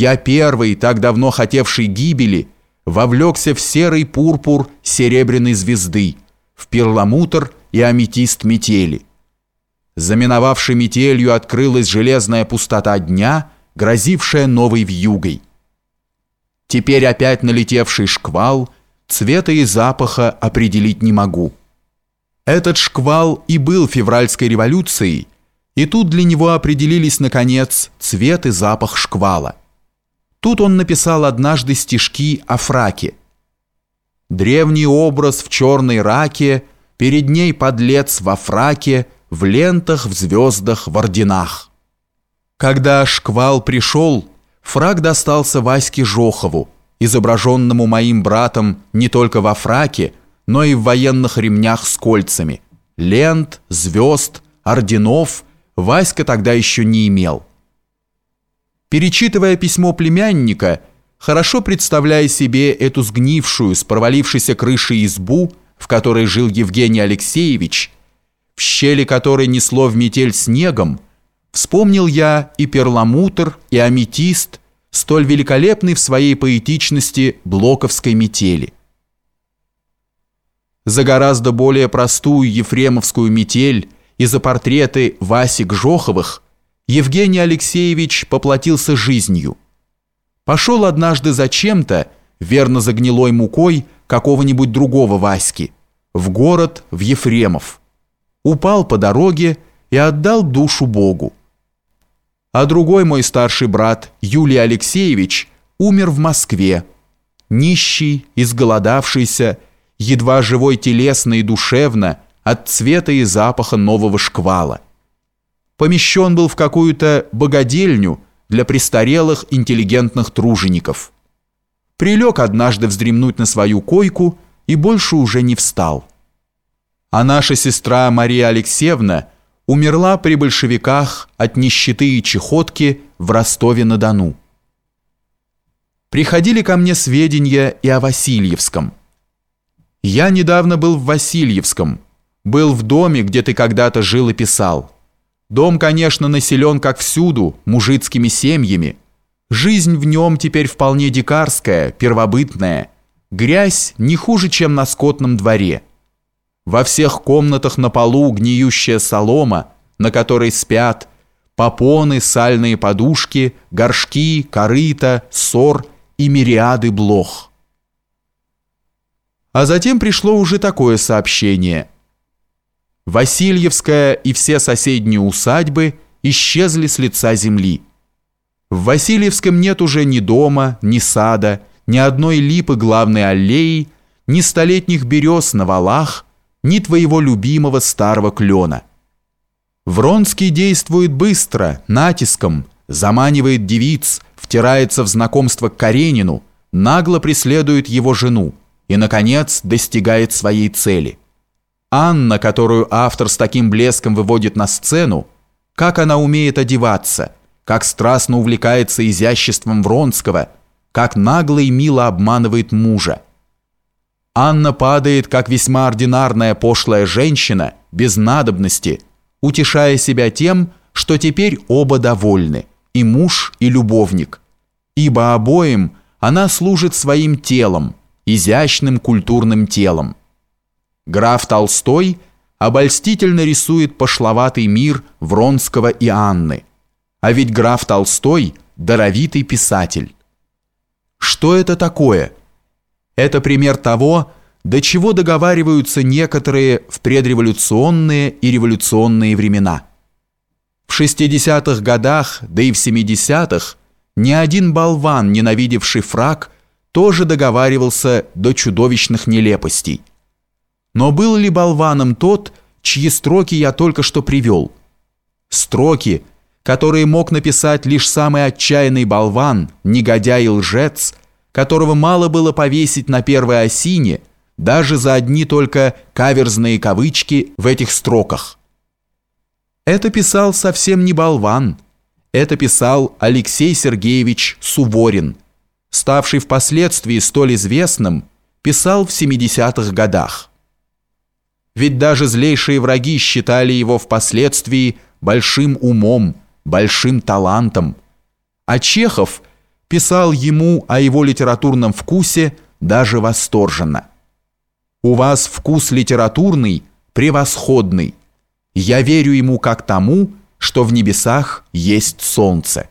Я первый, так давно хотевший гибели, вовлекся в серый пурпур серебряной звезды, в перламутр и аметист метели. Заминовавшей метелью открылась железная пустота дня, грозившая новой вьюгой. Теперь опять налетевший шквал, цвета и запаха определить не могу. Этот шквал и был февральской революцией, и тут для него определились, наконец, цвет и запах шквала. Тут он написал однажды стишки о фраке. Древний образ в черной раке, перед ней подлец во фраке, в лентах, в звездах, в орденах. Когда шквал пришел, фрак достался Ваське Жохову, изображенному моим братом не только во фраке, но и в военных ремнях с кольцами. Лент, звезд, орденов Васька тогда еще не имел. Перечитывая письмо племянника, хорошо представляя себе эту сгнившую, с провалившейся крышей избу, в которой жил Евгений Алексеевич, в щели которой несло в метель снегом, вспомнил я и перламутр, и аметист, столь великолепный в своей поэтичности блоковской метели. За гораздо более простую ефремовскую метель и за портреты Васи Гжоховых – Евгений Алексеевич поплатился жизнью. Пошел однажды зачем-то, верно за гнилой мукой, какого-нибудь другого Васьки, в город, в Ефремов. Упал по дороге и отдал душу Богу. А другой мой старший брат, Юлий Алексеевич, умер в Москве. Нищий, изголодавшийся, едва живой телесно и душевно, от цвета и запаха нового шквала помещен был в какую-то богадельню для престарелых интеллигентных тружеников. Прилег однажды вздремнуть на свою койку и больше уже не встал. А наша сестра Мария Алексеевна умерла при большевиках от нищеты и чехотки в Ростове-на-Дону. Приходили ко мне сведения и о Васильевском. Я недавно был в Васильевском, был в доме, где ты когда-то жил и писал. Дом, конечно, населен, как всюду, мужицкими семьями. Жизнь в нем теперь вполне дикарская, первобытная. Грязь не хуже, чем на скотном дворе. Во всех комнатах на полу гниющая солома, на которой спят, попоны, сальные подушки, горшки, корыта, сор и мириады блох. А затем пришло уже такое сообщение – Васильевская и все соседние усадьбы исчезли с лица земли. В Васильевском нет уже ни дома, ни сада, ни одной липы главной аллеи, ни столетних берез на валах, ни твоего любимого старого клена. Вронский действует быстро, натиском, заманивает девиц, втирается в знакомство к Каренину, нагло преследует его жену и, наконец, достигает своей цели. Анна, которую автор с таким блеском выводит на сцену, как она умеет одеваться, как страстно увлекается изяществом Вронского, как нагло и мило обманывает мужа. Анна падает, как весьма ординарная пошлая женщина, без надобности, утешая себя тем, что теперь оба довольны, и муж, и любовник, ибо обоим она служит своим телом, изящным культурным телом. Граф Толстой обольстительно рисует пошловатый мир Вронского и Анны. А ведь граф Толстой – даровитый писатель. Что это такое? Это пример того, до чего договариваются некоторые в предреволюционные и революционные времена. В 60-х годах, да и в 70-х, ни один болван, ненавидевший фраг, тоже договаривался до чудовищных нелепостей – но был ли болваном тот, чьи строки я только что привел? Строки, которые мог написать лишь самый отчаянный болван, негодяй и лжец, которого мало было повесить на первой осине, даже за одни только каверзные кавычки в этих строках. Это писал совсем не болван. Это писал Алексей Сергеевич Суворин, ставший впоследствии столь известным, писал в 70-х годах ведь даже злейшие враги считали его впоследствии большим умом, большим талантом. А Чехов писал ему о его литературном вкусе даже восторженно. «У вас вкус литературный, превосходный. Я верю ему как тому, что в небесах есть солнце».